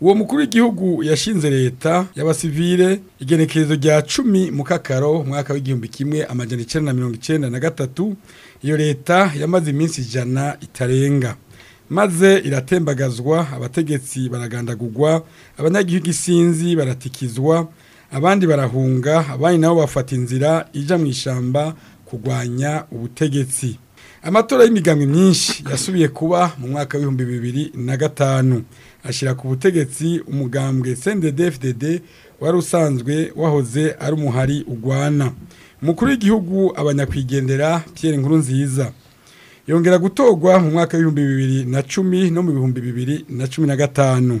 uwo mukuru w'igihugu yashinze leta y'abasivile igenekerezo rya cumi mu kakaro umwaka w'igihumbi kimwe amajana icyenda na mirongo icyenda na gatatu iyo leta yamaze iminsi ijana itarenga maze iratembagazwa abategetsi baragandagugwa abanyagihugu isinzi baratikizwa abandi barahunga abandi nabo bafata inzira ijya mu ishyamba kurwanya ubutegetsi amatora y'imigambi myinshi yasubiye kuba mu mwaka w'ibihumbi bibiri na gatanu ashyira ku butegetsi umugambwe CNDD-FDD wari usanzwe wahoze ari umuhari ugwana umukuru w'igihugu abanyakwigendera Pierre Nkuru nziza yongera gutorwa mu mwaka w'ibihumbi bibiri na cumi no mu bihumbi bibiri na cumi na gatanu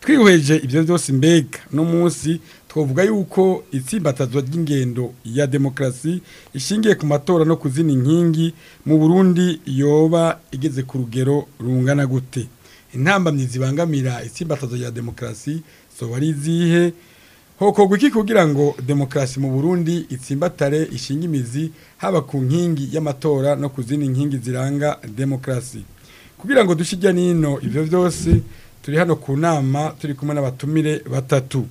twihweje ibyo byose mbega no munsi twavuga yuko itsimbatazwa ry'ingendo ya demokarasi ishingiye ku matora no kuzina inkingi mu burundi yoba igeze ku rugero rungana gute intambamyi zibangamira itsimbatazwa rya demokarasi zoba ari izihe hokorwa iki kugira ngo demokarasi mu burundi itsimbatare ishinga imizi haba ku nkingi y'amatora no ku zindi nkingi ziranga demokarasi kugira ngo dushyirya nino ibyo byose turi hano ku nama turi kumwe n'abatumire batatu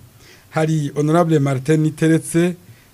hari honorable Martin Niteretse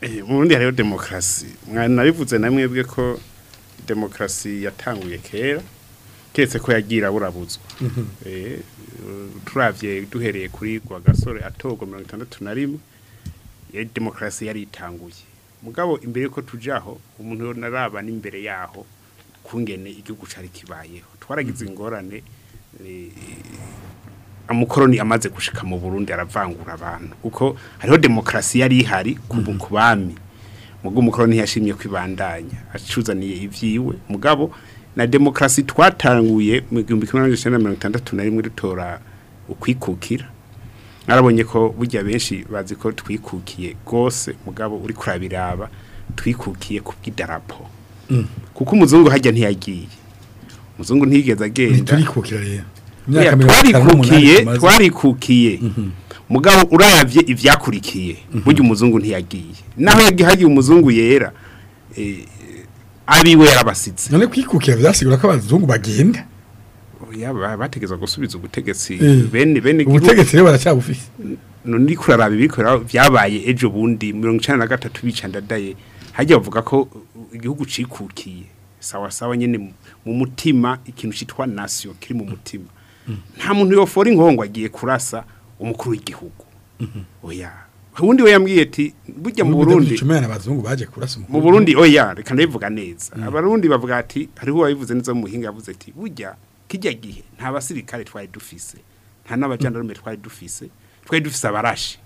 eh, mu Burundi hariho demokarasi mwana nabivuze namwebwe ko demokrasi yatanguye kera ketse ko yagira burabuzwa mhm. eh, turabye duhereye kuri gwa gasore atogo mirongo itandatu na rimwe demokarasi yari itanguye mugabo imbere ko tujaho umuntu naraba n'imbere yaho kungene igihugu cyari kibayeho twaragize mhm. ingorane eh, amukoroni amaze gushika mu Burundi aravangura abantu kuko hariho demokarasi yari ihari ku mhm. bami mubwo umukoroni yashimye kwibandanya acuzaniye ibyiwe mugabo na demokrasi twatanguye mu gihumbi kimwe ukwikukira narabonye ko burya benshi bazi ko twikukiye rwose mugabo uri kurabiraba twikukiye ku bw'idarapo mm. kuko umuzungu hajya ntiyagiye umuzungu ntiyigeze agenda twarikukiye twarikukiye mugabo urayavye ivyakurikiye mhm. burya umuzungu ntiyagiye naho yagiye umuzungu yera eh, ariwe yarabasitse none kwikukira vyasigura ko abazungu bagenda yaba bategeza gusubiza ubutegetsi eh, bene bene ubutegetsi rero baracyabufise none uri kuraraba ibikorera vyabaye ejo bundi 1993 bicandadaye hajya bavuga ko igihugu cikukiye sawa sawa nyene mu mutima ikintu citwa nation kiri mu mutima mm. nta muntu yofora inkongwa agiye kurasa umukuru w'igihugu mhm. oya ubundi we yambwiye ati bujya mu burundi abazungu baje kurasa mu burundi oya reka ndabivuga neza mhm. abarundi bavuga ati hariho uwabivuze neza mu muhinga yavuze ati bujya kijya gihe nta basirikare twari dufise nta n'abajandarume mhm. twa dufise twari dufise abarashi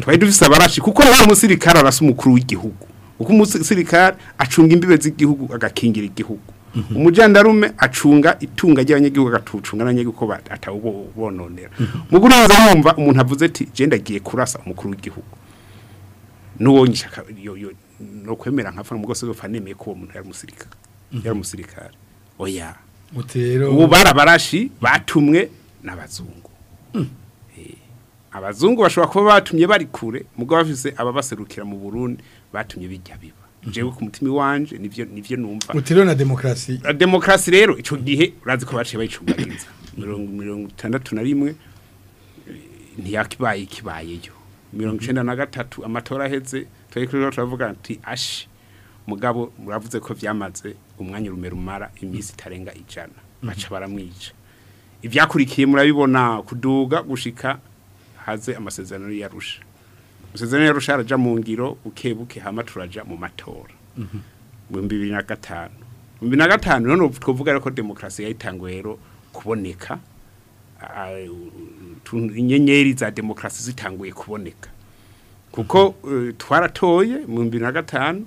twari dufise abarashi kuko wa musirikare arasa umukuru w'igihugu uko umusirikare acunga imbibe z'igihugu agakingira igihugu Mm-hmm. umujandarume acunga itunga ry'abanyagihugu agatucunga n'abanyagihugu atawubononera mu mm-hmm. guhuza yumva umuntu avuze ati genda agiye kurasa umukuru w'igihugu n'uwonyisha no kwemera nka fana mugose zofa nemeye ko uwo muntu yari umusirikare mm-hmm. yari umusirikare oya ubu barabarashi batumwe n'abazungu mm. eh, abazungu bashobora kuba batumye bari kure mugabo bafise ababaserukira mu Burundi batumye bijya biba jewe ku mutima iwanje nivyo nivyo numva utiriwe na demokarasi demokrasi rero ico gihe urazi ko baciye bayicungariza mirongo itandatu na rimwe ntiyakibaye kibayeyo mirongo icenda na gatatu amatora aheze turiko turavuga ati ashi mugabo muravuze ko vyamaze umwanya rumero rumara imisi itarenga ijana mhm. baca baramwica ivyakurikiye murabibona kuduga gushika haze amasezerano yarusha usezerano rero mu ngiro buke buke hama turaja mu matora mhm. mu bibiri na gatanu mu bibiri na gatanu none twavuga ko demokrasi yayitanguye rero kuboneka inyenyeri za demokrasi zitanguye kuboneka kuko mhm. eh, twaratoye mu bibiri na gatanu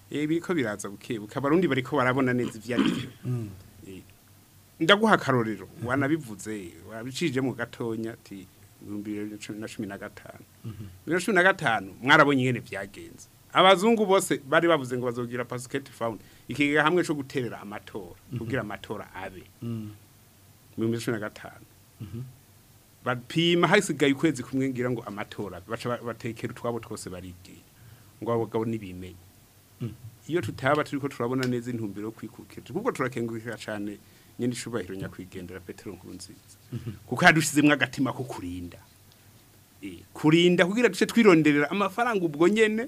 Eh, biriko biraza bukebuka abarundi bariko barabona neza ivyarivyo mm. eh, ndaguha akarorero wanabivuze wabicije mu gatonya ati na cumi na mhm. mwarabonye ingene byagenze abazungu bose bari bavuze ngo bazogira basket found ikigega hamwe cyo guterera amatora mhm. kugira amatora abe mu mm. bibiri na cumi na gatanu mhm. ukwezi kumwe ngira ngo amatora batekera twabo twose barigira ngo abagabo n'ibimenye iyo tutaba turiko turabona neza intumbiro kwikukira kuko turakengurika cyane nyine ishubahiro nyakwigendera Petero Nkurunziza mhm. kuko yadushizemwe agatima ko kurinda e, kurinda kugira duce twironderera amafaranga ubwo nyene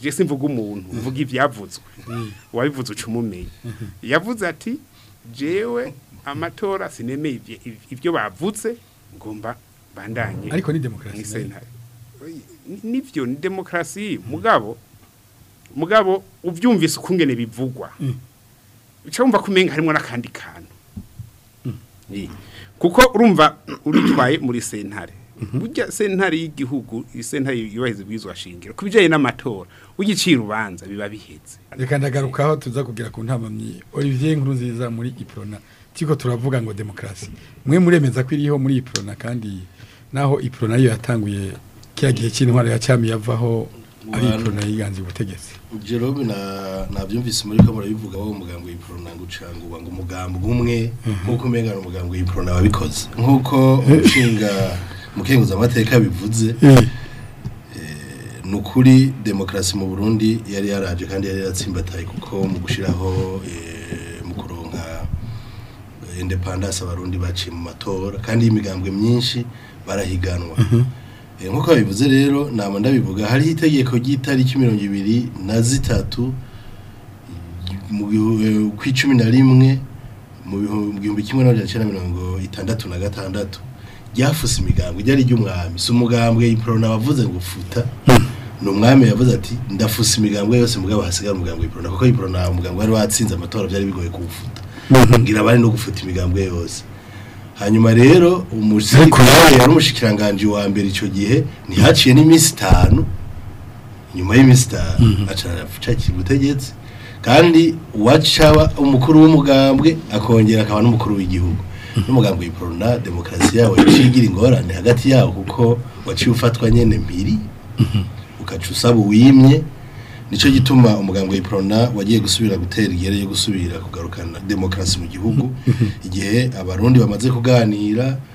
je simvuga umuntu mvuga ivyavuzwe wabivuze uca umumenye yavuze ati jewe amatora sinemeye ibyo bavuze ngomba bandanye ariko ni demokarasi nivyo ni demokarasi mugabo mugabo ubyumvise ukungene bivugwa ucumva kumenga harimo n'akandi kantu mm. kuko urumva uritwaye muri sentare mm-hmm. burya sentare y'igihugu sentare yubahiriza ibwirizwa shingiro ku n'amatora ugiciye urubanza biba bihetse reka ndagarukaho tuza kugira ku ntamamyi olivier nkuru nziza muri iprona tiko turavuga ngo demokrasi mwe muremeza ko iriho muri iprona kandi naho iprona yo yatanguye kiya gihe cy'intwaro ya cyami yavaho ari iprona yiganze ubutegetsi Jerome nabyumvise muri ko murabivuga wowe umugambi w'ipro nanga ucanguba ngo umugambi umwe mhm. nkuko umengana eh. umugambi w'ipro nababikoze nkuko ushinga mukenguza amateka bivuze eh. eh, nukuri ukuri demokarasi mu Burundi yari yaraje kandi yari yaratsimbataye kuko mu gushiraho mu kuronka independence abarundi baciye mu matora kandi imigambwe myinshi barahiganwa mhm. Eh, nk'uko babivuze rero ntabwo ndabivuga hariho itegeko ry'itariki mirongo ibiri na zitatu eh, ku icumi na rimwe mu bihumbi kimwe na n'amajana cyenda mirongo itandatu na gatandatu ryafuse imigambwe ryari ry'umwami si umugambwe iporona wavuze ngo futa hmm. ni umwami yavuze ati ndafuse imigambwe yose mugabo hasigara umugambwe iporona kuko iporona umugambwe wari watsinze amatora byari bigoye kuwufuta hmm. ngira abari no gufuta imigambwe yose hanyuma rero umusekiranganje n'umushikiranganji wa mbere icyo gihe ntihaciye n'iminsi itanu nyuma y'iminsi itanu mhm. acacakira ubutegetsi kandi uwacaba umukuru w'umugambwe akongera akaba n'umukuru w'igihugu mhm. n'umugambwe w'iporona demokarasi yawe yaciye ingorane hagati yawo kuko waciye ufatwa nyine mpiri mhm. ukaca usaba uwimye nicyo gituma umuganga w'iporona wagiye gusubira gutera igere yo gusubira kugarukana demokarasi mu gihugu igihe abarundi bamaze kuganira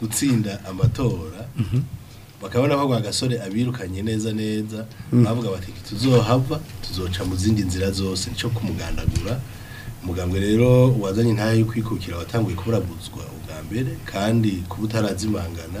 gutsinda amatora mm-hmm. bakabona ko gasore abirukanye neza neza mm. bavuga bati tuzohava tuzoca mu zindi nzira zose cyo kumugandagura umuganga rero wazanye intara yo kwikukira watanguye kuburabuzwa ubwa mbere kandi kuba utarazimangana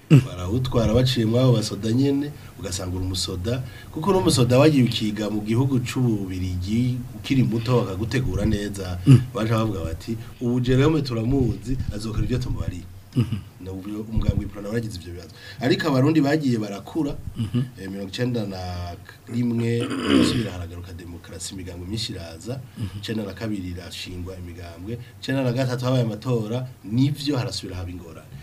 mm. barawutwara baciye mwabo basoda nyine ugasanga umusoda kuko n'umusoda wagiye ukiga mu gihugu cy'ububirigi ukiri muto bakagutegura neza mm. baje bavuga bati ubu jerome turamuzi azokora ibyo tumubariye Mm-hmm. umuganga w'ipironi waragize ibyo bibazo ariko abarundi bagiye barakura mm-hmm. eh, mirongo icyenda na rimwe irasubira haragaruka demokarasi imigambwe myinshi iraza mm-hmm. icyenda na kabiri irashingwa imigambwe icyenda na gatatu habaye amatora n'ibyo harasubira haba ingorane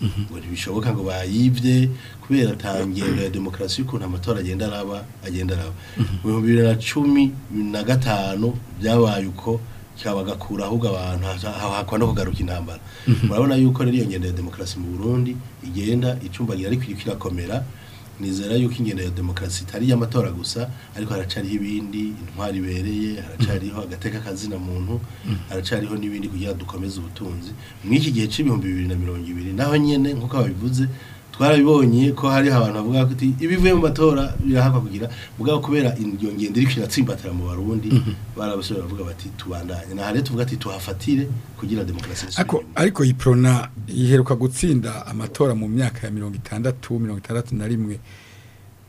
mhm. ngo ntibishoboka ngo bayibye kubera atangenda ya demokarasi y'ukuntu amatora agenda araba agenda araba mhm. mu bihumbi na cumi na gatanu byabaye uko cyabagakura ahubwo abantu hakwa no kugaruka intambara murabona yuko rero iyo ngendo ya demokarasi mu burundi igenda icumbagira ariko iri kirakomera nizera yuko ingendo ya demokarasi itari iy'amatora gusa ariko haracariho ibindi intwari ibereye haracariho agateka kazina muntu haracariho n'ibindi kugira dukomeze ubutunzi mu iki gihe cy'ibihumbi bibiri na mirongo ibiri naho nyine nk'uko babivuze barabibonye ko hari abantu bavuga ko ibivuye mu matora birahakwa kugira mugabo kubera iyo ngendo iri kiratsimbatira mu barundi mhm. barabasore bavuga bati tubandanye na hare tuvuga ati tuhafatire kugira demokarasi ariko ariko iprona iheruka gutsinda amatora mu myaka ya 60 61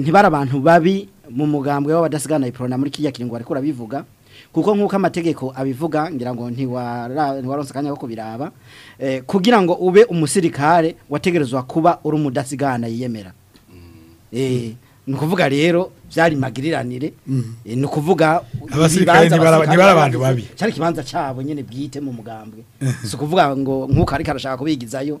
ntibari abantu babi mu mugambwe w'abadasigana iprona muri kijya kiringo ariko urabivuga kuko nk'uko amategeko abivuga ngira ngo ntiwaronse akanya ko kubiraba kugira ngo ube umusirikare wategerezwa kuba uri umudasigana yiyemera mm. ni ukuvuga rero byari magiriranire mm. eh, ni ukuvuga abantu babi cyari ikibanza cyabo nyine bwite mu mugambwe eh. si ukuvuga ngo nk'uko ariko arashaka kubigizayo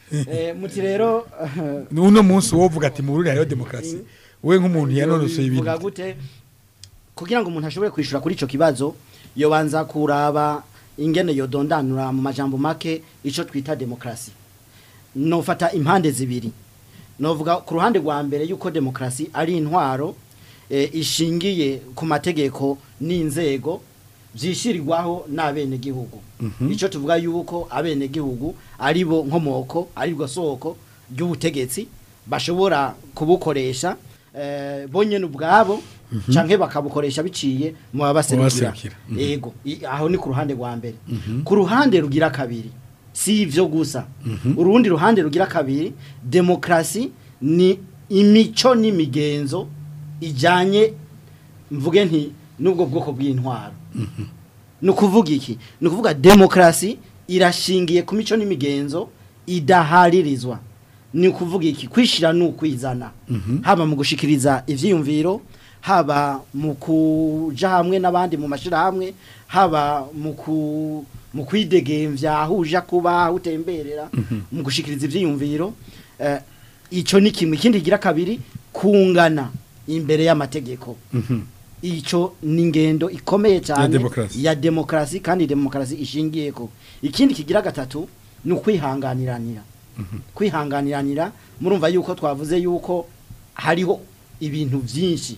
eh, muti rero uno munsi wovuga ati muri rero demokarasi we nk'umuntu yanonosoye ibintu kugira ngo umuntu ashobore kwishyura kuri icyo kibazo iyo kuraba ingene yodondanura mu majambo make icyo twita demokarasi nofata impande zibiri novuga ku ruhande rwa mbere yuko demokarasi ari intwaro eh, ishingiye ku mategeko n'inzego byishyirwaho n'abenegihugu mhm. icyo tuvuga yuko abenegihugu ari bo nkomoko ari rwo soko ry'ubutegetsi bashobora kubukoresha eh, bonyine ubwabo Mhm. canke bakabukoresha biciye mu babaserukira mhm. yego aho ni ku ruhande rwa mbere mhm. ku ruhande rugira kabiri si ibyo gusa urundi ruhande rugira kabiri demokrasi ni imico n'imigenzo ijyanye mvuge nti n'ubwo bwoko bw'intwaro ni ukuvuga iki ni ukuvuga demokarasi irashingiye ku mico n'imigenzo idaharirizwa ni ukuvuga iki kwishyira ni ukwizana haba mu gushyikiriza ibyiyumviro haba mu kuja hamwe n'abandi mu mashirahamwe haba mu ku mu kwidegembya aho kuba utemberera mhm. mu gushikiriza ivyiyumviro eh, ico ni kimwe ikindi gira kabiri kungana imbere y'amategeko mhm. ico ni ingendo ikomeye cyane ya demokrasi kandi demokarasi ishingiye ko ikindi kigira gatatu ni ukwihanganiranira mhm. kwihanganiranira murumva yuko twavuze yuko hariho ibintu byinshi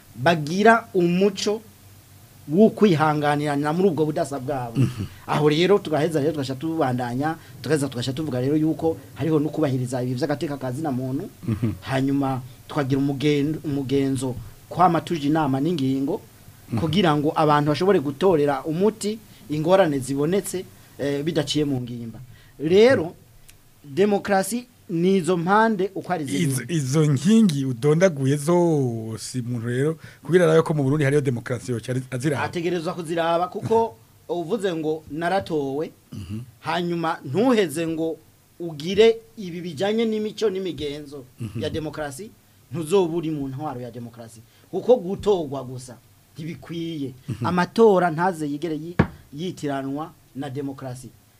bagira umuco w'ukwihanganirana muri ubwo budasa bwabo mhm. aho rero tugaheza rero tugashya tubandanya tugaheza tugashya tuvuga rero yuko hariho no kubahiriza ibi by'agateka ka na muntu mhm. hanyuma tukagira umugenzo kwama tuje inama n'ingingo mhm. kugira ngo abantu bashobore gutorera umuti ingorane zibonetse eh, bidaciye mu ngimba rero demokarasi nizo mpande uko ari zirimo izo nkingi udondaguye zose umuntu rero kubera nayo ko mu Burundi hariyo demokarasi yocyari aziraba ategerezwa kuziraba kuko uvuze ngo naratowe mhm. hanyuma ntuheze ngo ugire ibi bijyanye n'imico n'imigenzo ya mhm. demokarasi ntuzobure mu ntwaro ya demokarasi kuko gutorwa gusa ntibikwiye mhm. amatora ntaze yigere yitiranwa na demokarasi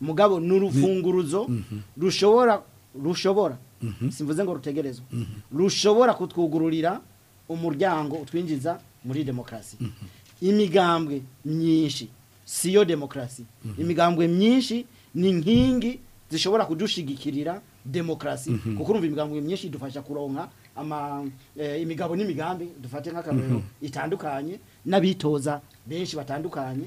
mugabo ni urufunguruzo mhm. Mhm. rushobora rushobora simvuze ngo rutegerezwa rushobora kutwugururira umuryango utwinjiza muri mm-hmm. demokarasi mm-hmm. imigambwe myinshi siyo demokarasi mm-hmm. imigambwe myinshi ni inkingi zishobora kudushigikirira demokarasi kuko urumva imigambwe myinshi idufasha kuronka eh, imigabo n'imigambi dufate nk'akarorero itandukanye n'abitoza benshi batandukanye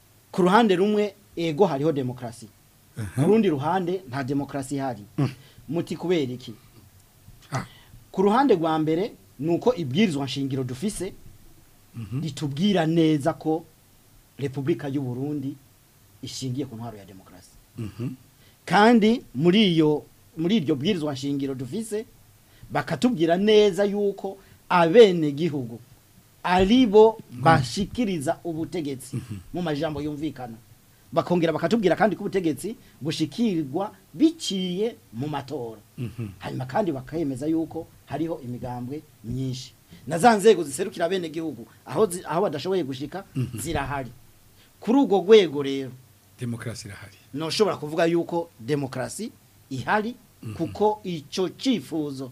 ku ruhande rumwe ego hariho demokrasi ku rundi ruhande nta demokarasi ihari mm. muti kubera iki ah. ku ruhande rwa mbere ni uko ibwirizwa nshingiro dufise ritubwira mhm. neza ko repubulika y'u Burundi ishingiye ku ntwaro ya demokarasi mhm. kandi muri iryo bwirizwa nshingiro dufise bakatubwira neza yuko abenegihugu ari bo mhm. bashikiriza ubutegetsi mhm. mu majambo yumvikana bakongera bakatubwira kandi ko ubutegetsi bushikirwa biciye mu matora mhm. hanyuma kandi bakayemeza yuko hariho imigambwe myinshi na za nzego ziserukira abenegihugu aho badashoboye gushika zirahari kuri urwo rwego rero demokarasi irahari ntushobora kuvuga yuko demokarasi ihari kuko icyo cyifuzo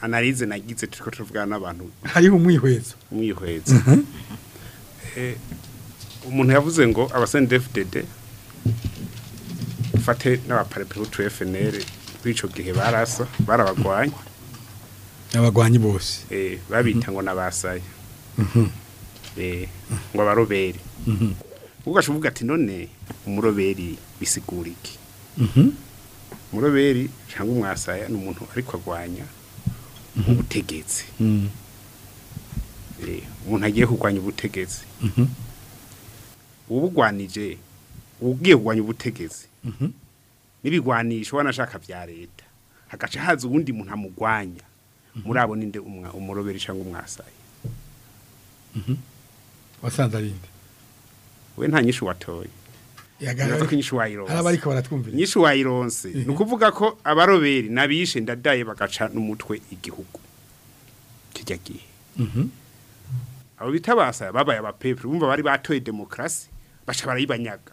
analize nagize turiko tuvugana n'abantu hari umwihwezo umwihwezo eh, umuntu yavuze ngo abasendefdd fate n'abaparepere b'utu fnr kuri icyo gihe barasa barabagwanya abagwanyi bose eh, babita ngo mhm. n'abasaya mhm. eh, ngo abarobere mhm. ubwo uvuga ati none umuroberi bisigura iki umuroberi cyangwa umwasaya ni umuntu ariko agwanya ubutegetsi eh, umuntu agiye kurwanya ubutegetsi ubugwanije ugiye kugwanya ubutegetsi n'ibigwanisho wanashaka vya leta hagaca haza uwundi muntu amugwanya mhm. abo ninde umurobera cyangwa umwasaye mhm. wasanze arinde we nta nyinshi watoye nyinshi wayironse ni ukuvuga ko abaroberi n'abishe ndadaye bagaca n'umutwe igihugu kijya gihe mhm. abo bita basaya babaye abapeperi bumva bari batoye demokarasi baca barayibanyaga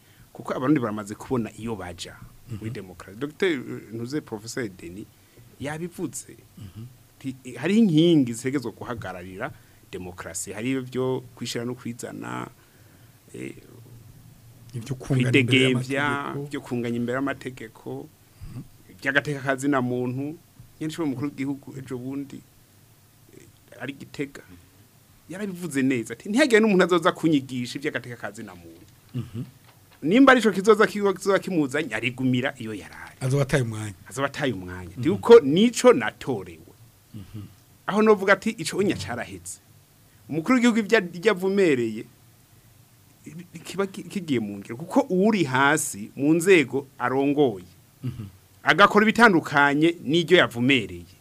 kuko abarundi baramaze kubona iyo baja muri mhm. demokarasi dogiteri uh, ntuze porofeseri deni yabivutse mhm. hari inkingi zitegetswe guhagararira demokrasi hari byo kwishyira no kwizana eh, kwidegebya byo kunganya imbere y'amategeko by'agateka mhm. kazina muntu nyinshi mukuru w'igihugu ejo bundi eh, ari gitega yarabivuze neza ntihagire n'umuntu azoza kunyigisha iby'agateka kazina muntu nimba ari cyo kizoza kizoza kimuzanye arigumira iyo yarari azoba umwanya azoba ataye umwanya mm -hmm. duko nico natorewe mm -hmm. aho novuga ati ico unya caraheze umukuru w'igihugu ibyavumereye kiba kigiye mu kuko uri hasi mu nzego arongoye mm -hmm. agakora ibitandukanye n'iryo yavumereye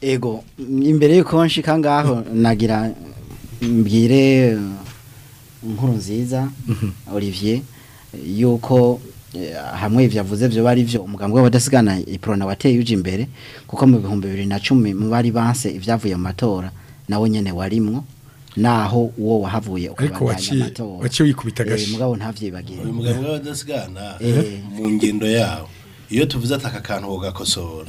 ego imbere y'uko nshika ngaho nagira mbwire eh, nkuru nziza mm-hmm. olivier yuko Eh, hamwe ibyo yavuze byo bari byo umugambwe w'abadasigana iprona eh, wateye uje imbere kuko mu bihumbi bibiri na cumi mu bari banse ibyavuye mu matora nawe nyine warimwo naho uwo wahavuye ukabandanya waciye yikubita gashi eh, mugabo ntavyibagira uyu w'abadasigana mu ngendo yawo iyo tuvuze ataka kantu wogakosora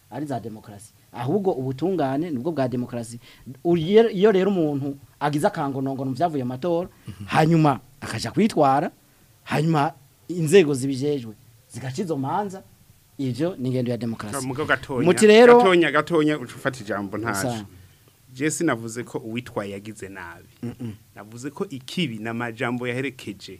ari za demokarasi ahubwo ubutungane nibwo bwa demokarasi iyo rero umuntu agize akangonongono byavuye amatora hanyuma akajya kwitwara hanyuma inzego zibijejwe zigacizo manza ibyo ni ingendo ya demokarasi muti rero gatonya gatonya ufata ijambo ntaje jesi navuze ko uwitwaye yagize nabi navuze ko ikibi ni amajambo yaherekeje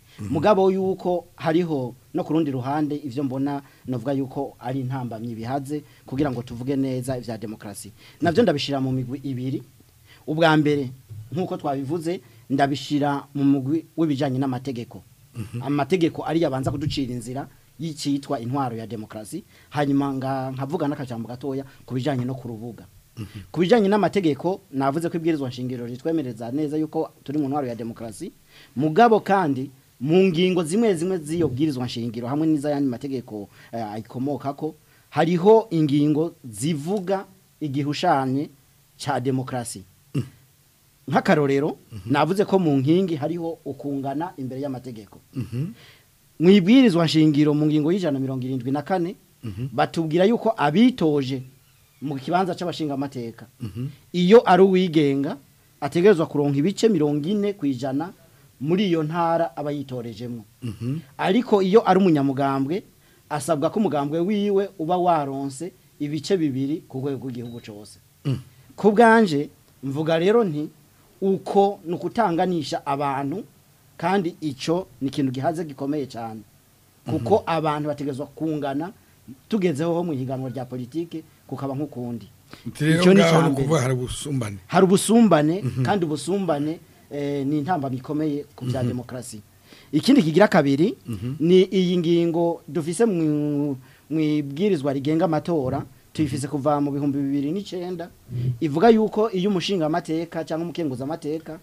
mhm. mugabo yuko hariho no kurundi ruhande ibyo mbona navuga yuko ari intambamyi bihaze kugira ngo tuvuge neza ibya demokrasi nabyo ndabishyira mu migwi ibiri ubwa mbere nk'uko twabivuze ndabishyira mu mugwi w'ibijyanye n'amategeko mhm. amategeko ariyo abanza kuducira inzira y'icyitwa intwaro ya demokarasi hanyuma nkavuga n'akajambo gatoya ku bijyanye no mhm. ku rubuga ku bijyanye n'amategeko navuze ko ibwirizwa nshingiro ritwemereza neza yuko turi mu ntwaro ya demokarasi mugabo kandi mu ngingo zimwe zimwe z'iyo bwirizwa nshingiro hamwe n'iz'ayandi mategeko eh, ayikomoka ko hariho ingingo zivuga igihushanye cya demokarasi nk'akarorero mhm. navuze ko mu nkingi hariho ukungana imbere y'amategeko mhm. mu ibwirizwa nshingiro mu ngingo y'ijana mirongo irindwi na kane mhm. batubwira yuko abitoje mu kibanza cy'abashingamateka iyo ari uwigenga ategerezwa kuronka ibice mirongo ine ku ijana muri iyo ntara aba yitorejemo ariko iyo ari umunyamugambwe asabwa ko umugambwe wiwe uba waronse ibice bibiri ku rwego rw'igihugu cyose mm. ku bwanje mvuga rero nti uko ni ukutanganisha abantu kandi icyo ni ikintu gihaze gikomeye cyane kuko mhm. abantu bategezwa kungana tugezeho mu higanwa rya politiki kukaba nk'ukundi icyo ni icya mbere hari ubusumbane mhm. kandi ubusumbane eh, ni intambwe ikomeye ku bya mhm. demokarasi ikindi kigira kabiri ni iyi ngingo dufise mu ibwirizwa rigenga amatora tuyifise kuva mu bihumbi bibiri n'icyenda ivuga yuko iyo umushinga amateka cyangwa umukenguza amateka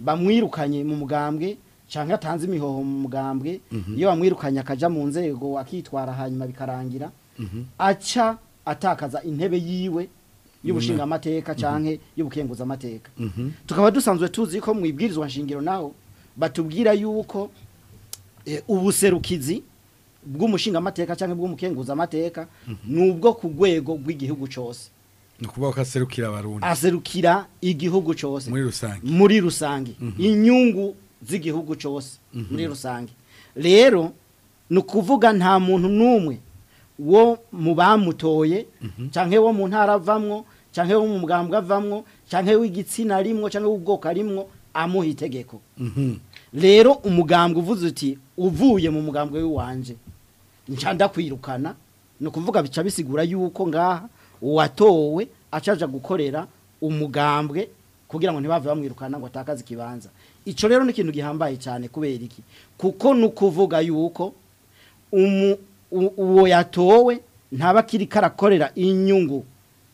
bamwirukanye mu mugambwe cyangwa atanze imihoho mu mugambwe mhm. iyo bamwirukanye akajya mu nzego akitwara hanyuma bikarangira mhm. aca atakaza intebe yiwe y'ubushinga mhm. amateka cyangwa y'ubukenguza amateka tukaba dusanzwe tuzi ko mu ibwirizwa nshingiro nawe batubwira yuko eh, ubuserukizi bw'umushingamateka cyangwa bw'umukenguzamateka ni ubwo ku rwego rw'igihugu cyose ni ukuvuga ko aserukira abarundi aserukira igihugu cyose muri rusange muri rusange mhm. inyungu z'igihugu cyose mhm. muri rusange rero ni ukuvuga nta muntu n'umwe wo mu bamutoye mhm. cyangwa wo mu ntara avamwo cyangwa wo mu mugambwe avamwo cyangwa w'igitsina arimwo cyangwa w'ubwoko arimwo amuha itegeko rero umugambwe uvuze uti uvuye mu mugambwe w'iwanje njyanda kwirukana ni ukuvuga bica bisigura yuko ngaha uwatowe acaja gukorera umugambwe kugira ngo ntibave bamwirukana ngo atakaze ikibanza icyo rero ni ikintu gihambaye cyane kubera iki kuko ni ukuvuga yuko uwo yatowe ntaba karakorera inyungu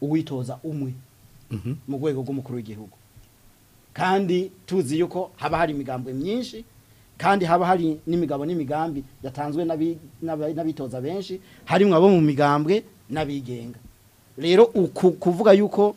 uwitoza umwe mhm. mu rwego rw'umukuru w'igihugu kandi tuzi yuko haba hari imigambi myinshi kandi haba hari n'imigabo n'imigambi yatanzwe n'abitoza benshi harimo abo mu migambwe n'abigenga rero kuvuga yuko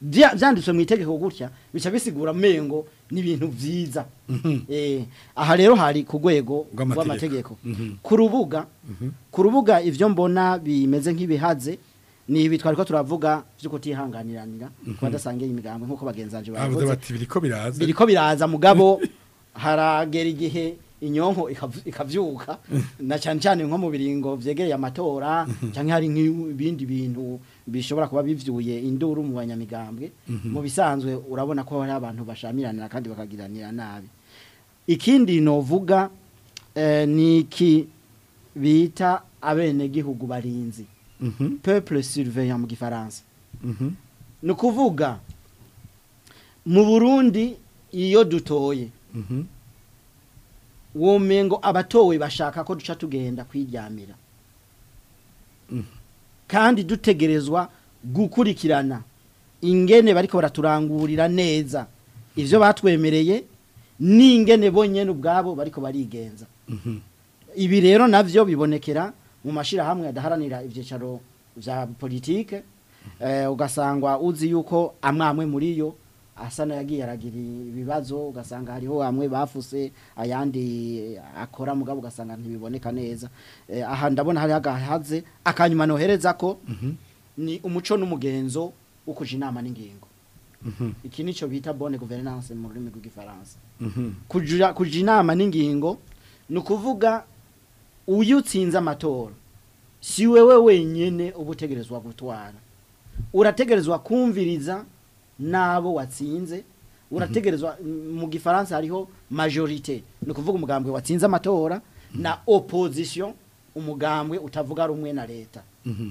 byanditswe mu itegeko gutya bica bisigura amengo n'ibintu mm-hmm. byiza mm-hmm. Eh, aha rero hari ku rwego rw'amategeko mm-hmm. ku rubuga ku rubuga ibyo mbona bimeze nk'ibihaze ni ibitwa ariko turavuga byo kutihanganiranira kuba adasangiye imigambi nk'uko bagenzi baje baravuze biriko biraza mugabo haragera igihe inyonko ikavyuka mm. na cyane cyane nko mu biringo vyegeye amatora mm-hmm. cyangwa hari nk'ibindi bintu bishobora kuba bivyuye induru mu banyamigambwe mm-hmm. mu bisanzwe urabona ko hari abantu bashamiranira kandi bakagiranira nabi ikindi novuga eh, ni niki bita abene gihugu barinzi mm-hmm. peuple surveillant mu gifaransa ni ukuvuga mu Burundi iyo dutoye uwo abatowe bashaka ko duca tugenda kwiryamira mm. kandi dutegerezwa gukurikirana ingene bariko baraturangurira neza ivyo batwemereye n'ingene bonyene ubwabo bariko barigenza mhm. ibi rero navyo bibonekera mu mashirahamwe adaharanira ibyicaro vya politike mm. eh, ugasangwa uzi yuko amwamwe muri yo asa nayagiye aragira ibibazo ugasanga hariho bamwe bafuse ayandi akora mugabo ugasanga ntibiboneka neza eh, aha ndabona hari hagahaze akanyuma nohereza ko mhm. ni umuco n'umugenzo wo kuja inama n'ingingo mhm. iki nicyo bita bonne gouvernance mu rurimi rw'igifaransa mhm. kuja inama n'ingingo ni ukuvuga uyu utsinze amatora si wewe wenyine uba utegerezwa gutwara urategerezwa kumviriza n'abo watsinze urategerezwa mu gifaransa hariho majorite ni ukuvuga umugambwe watsinze amatora na opozisiyo umugambwe utavuga rumwe na leta mhm.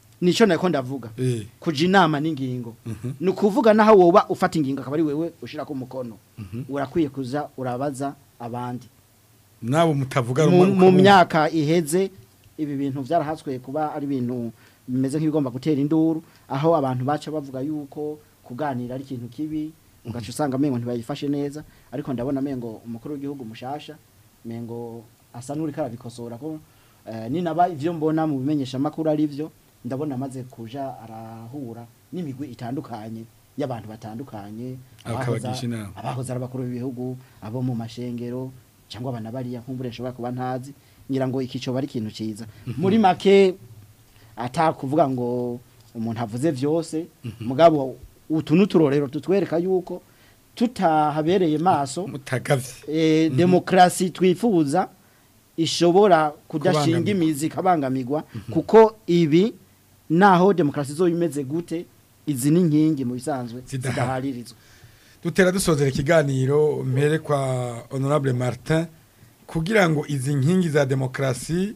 nicyo nako ndavuga eh. kuja inama n'ingingo mhm. ni ukuvuga naho woba ufata ingingo akaba ari wewe ushira ku umukono mhm. urakwiye kuza urabaza abandi nabo mutavuga mu myaka iheze ibi bintu byarahatswe kuba ari ibintu bimeze nk'ibigomba gutera induru aho abantu baca bavuga yuko kuganira ari ikintu kibi ugaca usanga amengo ntibayifashe neza ariko ndabona amengo umukuru w'igihugu mushasha mengo asa n'uri karabikosora ko eh, ni ninaba ivyo mbona mu bimenyeshamakuru ari byo ndabona amaze kuja arahura n'imigwi itandukanye y'abantu batandukanye abahoza ari abakuru b'ibihugu abo mu mashengero cyangwa abana bariya nk'umbure nshobora kuba ntazi ngira ngo ikicoba ari ikintu cyiza mhm. muri make atakuvuga ngo umuntu avuze byose mhm. mugabo utu n'uturorero tutwereka yuko tutahabereye maso eh, mhm. demokarasi twifuza ishobora kudashinga imizi ikabangamirwa mhm. kuko ibi naho demokrasi zo imeze gute izi ni inkingi mu bisanzwe zidaharirizwa dutera dusozera ikiganiro mbere kwa honorable martin kugira ngo izi nkingi za demokrasi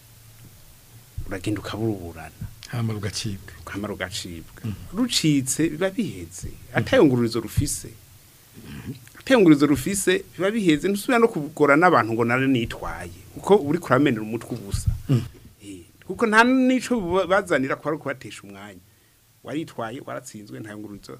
uragenda ukaburuburana hamara ugacibwa hamara ugacibwa mhm. rucitse biba bihetse mhm. atayungururizo rufise atengurizo rufise biba biheze ntusubira no kugora n'abantu ngo nari nitwaye kuko uri kuramenera umutwe ubusa mm. eh, kuko nta n'ico bazanira kwari kubatesha umwanya waritwaye waratsinzwe nta ngurizo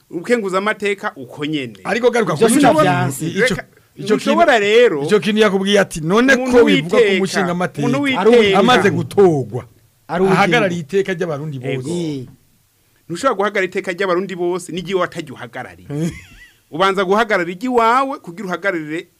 ubukenguza amateka uko nyene ariko garuka kuri ico ico kishobora rero ico kintu yakubwiye ati none ko bivuga ku mushinga amateka amaze gutogwa ahagarariye iteka ry'abarundi bose ntushobora guhagarara iteka ry'abarundi bose n'igihe watajya uhagarariye ubanza guhagarara igi wawe kugira uhagararire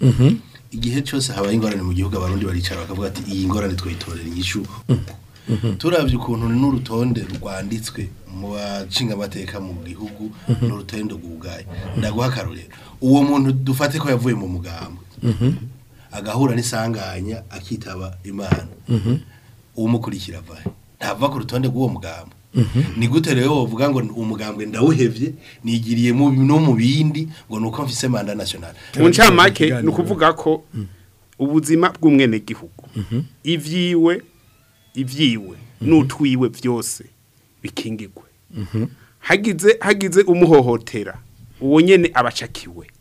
mhm. igihe cyose habaye ingorane mu gihugu abarundi baricara bakavuga ati iyi ngorane twayitorera inyishu mm. turabye ukuntu n'urutonde rwanditswe mu bashinga amateka mu gihugu mhm. n'urutonde rw'ubwayi ndaguha akarorero uwo muntu dufate ko yavuye mu mugambi mhm. agahura n'isanganya akitaba imana mhm. umukurikira avahe ntava ku rutonde rw'uwo mugambi ni gute rero wavuga ngo umugambwe ndawuhebye nigiriye no mu bindi ngo nuko mfise manda national mu ncamake ni ukuvuga ko ubuzima bw'umwenegihugu ivyiwe ibyiwe mhm. n'utwiwe byose bikingirwe mhm. hagize hagize umuhohotera uwo nyine abacakiwe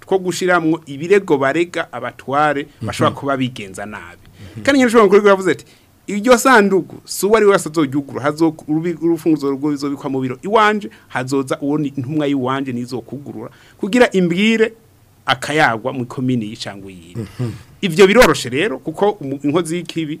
two gushiramwo ibirego barega abatware mm-hmm. bashobora kuba bigenza nabi mm-hmm. kandi nyirishobora kuri yavuze ati iryo sanduku si uwo ari we wese azogura rwo bizobikwa mu biro iwanje hazoza uwo intumwa y'iwanje nizo kugurura kugira imbwire akayagwa mu komini y'icangwe yiwe mm-hmm. ivyo biroroshe rero kuko inkozi y'ikibi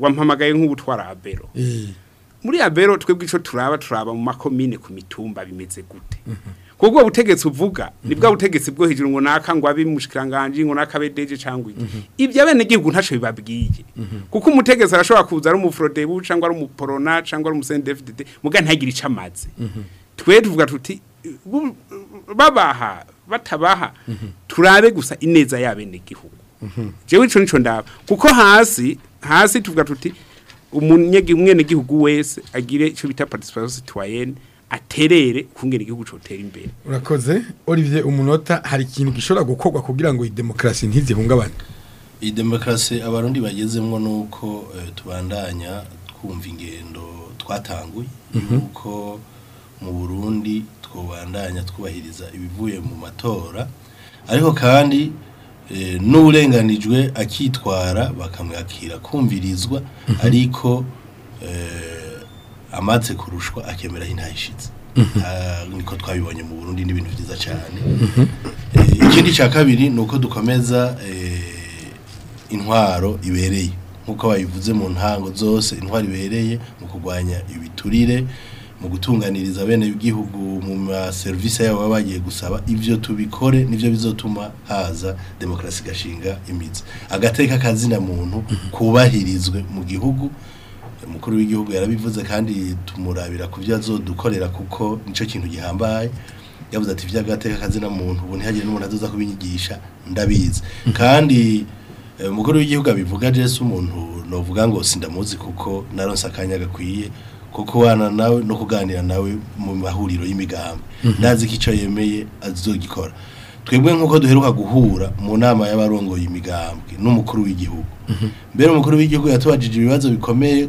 wampamagaye nk'ubu twarabero muri abero twebwe ico turaba turaba mu makomine ku mitumba bimeze gute mm -hmm. kuko ubutegetsi uvuga ni bwa butegetsi bwo hejuru ngo naka ngo abimushikiranganje ngo naka bedeje cyangwa iki ibyo abene gihugu ntacho bibabwiye kuko umutegetsi arashobora kuza ari umufrodebu cyangwa ari umuporona cyangwa ari umusendevidde muga ntagira icamaze twe tuvuga tuti babaha batabaha turabe gusa ineza yabene gihugu jewe ico nico ndaba kuko hasi hasi tuvuga tuti umunyegi umwene gihugu wese agire ico bita participation citoyenne aterere kungera igihugu cyotera imbere urakoze Olivier umunota hari ikintu gishobora gukorwa kugira ngo idemokarasi ntizihungabane iyi demokarasi abarundi bagezemo ni uko eh, tubandanya twumva ingendo twatanguye mhm. nuko mu burundi twubandanya twubahiriza ibivuye mu matora ariko kandi eh, n'uburenganijwe akitwara bakamwakira kumvirizwa mhm. ariko eh, amatse kurushwa akemera intayishitse mhm. ah, niko twabibonye mu Burundi n'ibintu byiza cyane mhm. eh, ikindi cya kabiri ni uko dukomeza eh, intwaro ibereye nk'uko bayivuze mu ntango zose intwaro ibereye mu kurwanya ibiturire mu gutunganiriza bene igihugu mu serivisi yabo baba bagiye gusaba ibyo tubikore nibyo bizotuma haza demokarasi gashinga imitsi agateka kazina muntu mhm. kubahirizwe mu gihugu umukuru w'igihugu yarabivuze kandi tumurabira ku byo azodukorera kuko nicyo kintu gihambaye yavuze ati by'agateka kazina muntu ubu ntihagire n'umuntu azoza kubinyigisha ndabizi kandi eh, umukuru w'igihugu abivuga Jesu umuntu novuga ngo sindamuzi kuko naronse akanya gakwiye ko kubana nawe no kuganira nawe mu mahuriro y'imigambi mhm. ndazi ko icyo yemeye azogikora twebwe nk'uko duheruka guhura mu nama y'abarongoye imigambwe n'umukuru w'igihugu mhm. mbere umukuru w'igihugu yatubajije ibibazo bikomeye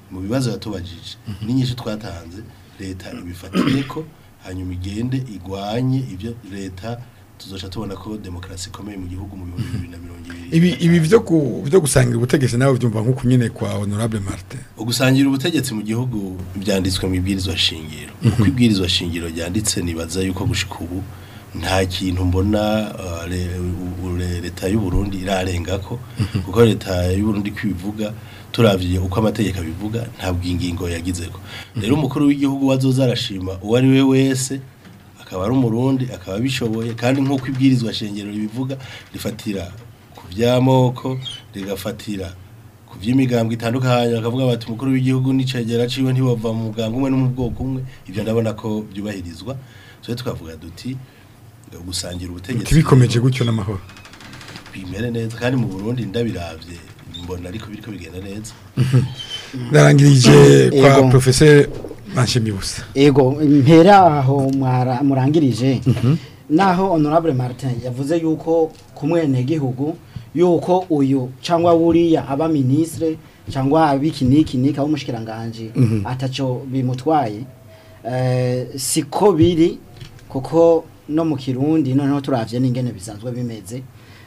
mu bibazo yatubajije n'inyishu twatanze leta ibifatire ko hanyuma igende igwanye ibyo leta tuzosha tubona ko demokarasi ikomeye mu gihugu mu bihumbi bibiri na mirongo irindwi ibi byo gusangira ubutegetsi nawe byumva nk'uko nyine kwa honorable marite ugusangira ubutegetsi mu gihugu byanditswe mu ibwirizwa shingiro uko mhm. ibwirizwa shingiro ryanditse nibaza yuko gushika ubu nta kintu mbona uh, leta y’u Burundi irarenga ko mhm. kuko leta y’u Burundi kwivuga turabye uko amategeko abivuga ntabwo ingingo yagizeko rero umukuru w'igihugu wazoza arashima uwo ari we wese akaba ari umurundi akaba abishoboye kandi nk'uko ibwirizwa shengero ribivuga rifatira ku by'amoko rigafatira ku by'imigambwe itandukanye bakavuga bati umukuru w'igihugu n'icegera ciwe ntiwava mu mugambwe umwe no mu bwoko umwe ibyo ndabona ko byubahirizwa twe tukavuga duti gusangira ubutegetsi bikomeje gutyo n'amahoro bimere neza kandi mu Burundi ndabirabye mbona ariko biriko bigenda neza narangirije kwa professeur Manshimi busa yego mpera aho murangirije mhm. naho honorable Martin yavuze yuko kumwene gihugu yuko uyu cyangwa buriya aba ministre cyangwa abiki niki niki abo mushikiranganje mhm. ataco bimutwaye eh, siko biri kuko no mu kirundi noneho turavye n'ingene bisanzwe bimeze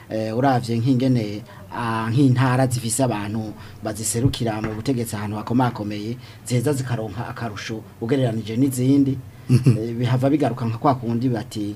Eh, urabye nk'ingene ah, nk'intara zifise abantu baziserukira mu butegetsi ahantu hakomakomeye ziheza zikaronka akarusho ugereranije n'izindi mm-hmm. eh, bihava bigaruka nka kwa kundi bati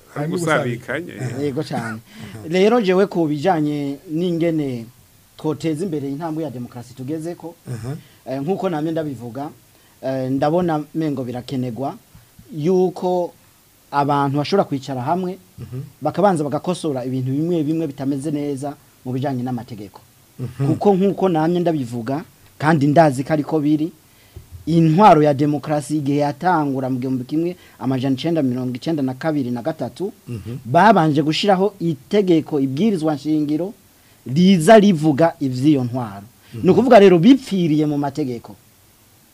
ari gusabikanye yego cyane rero jewe ku bijyanye n'ingene twoteza imbere intambwe ya demokarasi tugeze ko eh, nk'uko namwe ndabivuga eh, ndabona mengo birakenegwa yuko abantu bashobora kwicara hamwe mhm. bakabanza bagakosora ibintu bimwe bimwe bitameze neza mu bijyanye n'amategeko mhm. kuko nk'uko namwe ndabivuga kandi ndazi ko ariko biri intwaro ya demokarasi igihe yatangura mu gihumbi kimwe amajana icyenda mirongo icyenda na kabiri na gatatu mhm. babanje gushyiraho itegeko ibwirizwa nshingiro riza rivuga iby'iyo ntwaro mhm. ni ukuvuga rero bipfiriye mu mategeko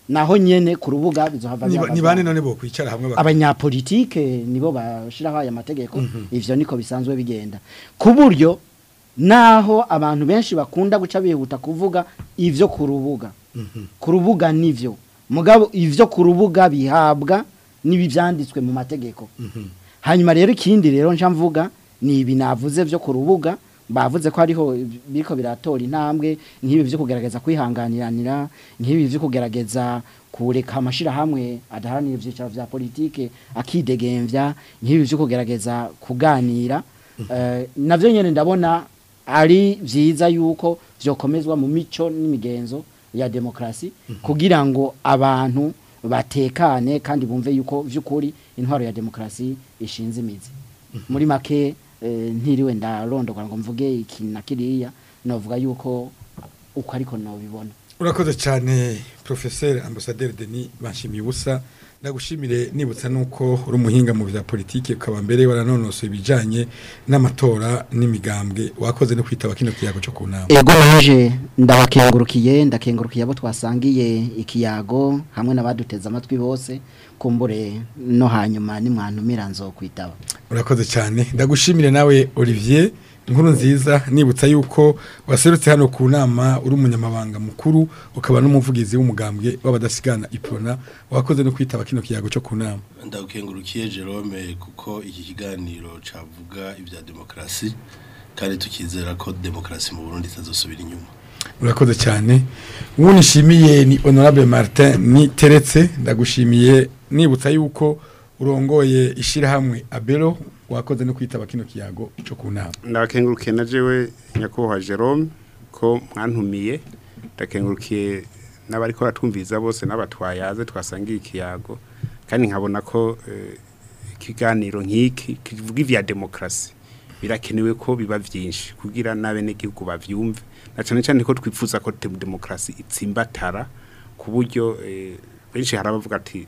naho nyene ku rubuga bizohava ni bane none bo kwicara abanyapolitike nibo bashiraho aya mategeko mm ivyo niko bisanzwe bigenda ku buryo naho abantu benshi bakunda guca bihuta kuvuga ivyo ku rubuga mhm. ku rubuga nivyo mugabo ivyo ku rubuga bihabwa nibi mu mategeko mhm. hanyuma rero ikindi rero nca mvuga ni ibi navuze vyo ku rubuga bavuze ko hariho biriko biratora intambwe nk'ibi byo kugerageza kwihanganiranira nk'ibi byo kugerageza kureka hamwe adaharanira ibyicaro bya politike akidegemvya nk'ibi byo kugerageza kuganira mm-hmm. eh, nabyo nyine ndabona ari byiza yuko byokomezwa mu mico n'imigenzo ya demokrasi mm-hmm. kugira ngo abantu batekane kandi bumve yuko by'ukuri intwaro ya demokarasi ishinze imizi mm-hmm. muri make Eh, ntiriwe ndarondogora ngo mvuge iki na kiriya navuga yuko uko ariko nabibona urakoze cyane porofeseri ambasaderi deni bashimiye ubusa ndagushimire nibutsa nuko uri umuhinga mu bya politiki ukaba mbere waranonosoye ibijyanye n'amatora n'imigambwe wakoze no kwitaba kino kiyago cyo ku nama yego naje ndabakengurukiye ndakengurukiye abo twasangiye ikiyago hamwe n'abaduteze amatwi bose kumbure no hanyuma nimwantumira nzo kwitaba urakoze cyane ndagushimire nawe Olivier inkuru nziza nibutsa yuko waserutse hano ku nama uri umunyamabanga mukuru ukaba n'umuvugizi w'umugambwe w'abadasigana ipirona wakoze no kwitaba kino kiyago cyo ku nama ndagukengurukiye Jerome kuko iki kiganiro cavuga ibya demokarasi kandi tukizera ko demokarasi mu Burundi itazosubira inyuma urakoze cyane ubu nishimiye ni honorable martin niteretse ndagushimiye nibutsa yuko urongoye ishyirahamwe abero wakoze no kwitaba kino kiyago cyo ku nama ndakengurukiye na jewe nyakubahwa jerome ko mwantumiye ndakengurukiye n'abari ko batwumviriza bose n'abatwayaze twasangiye ikiyago kandi nkabona ko eh, ikiganiro nk'iki kivuga ibya demokarasi birakenewe ko biba byinshi kugira n'abenegihugu babyumve na cyane ko twifuza ko demokarasi itsimbatara e ku buryo eh, benshi hari abavuga ati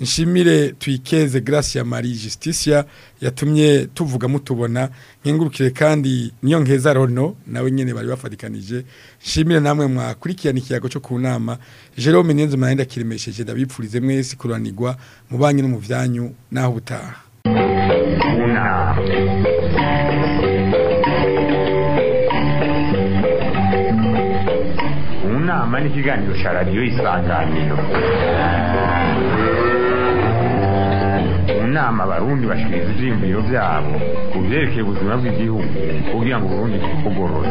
nshimire twikeze Gracia Marie Justicia yatumye tuvuga mutubona nkengurukire kandi niyo nkeza rono nawe nyene bari bafadikanije nshimire namwe mwakurikirana ikiyago cyo kunama Jerome Nyenzo Mahenda kiremesheje ndabipfurize mwese kuranirwa mu banyu no mu vyanyu naho butaha unama ni ikiganiro cya radiyo isanganiro Inama abarundi bashira ivyiyumviro vyabo ku vyerekeye ubuzima bw'igihugu kugira ngo uburundi bwugorore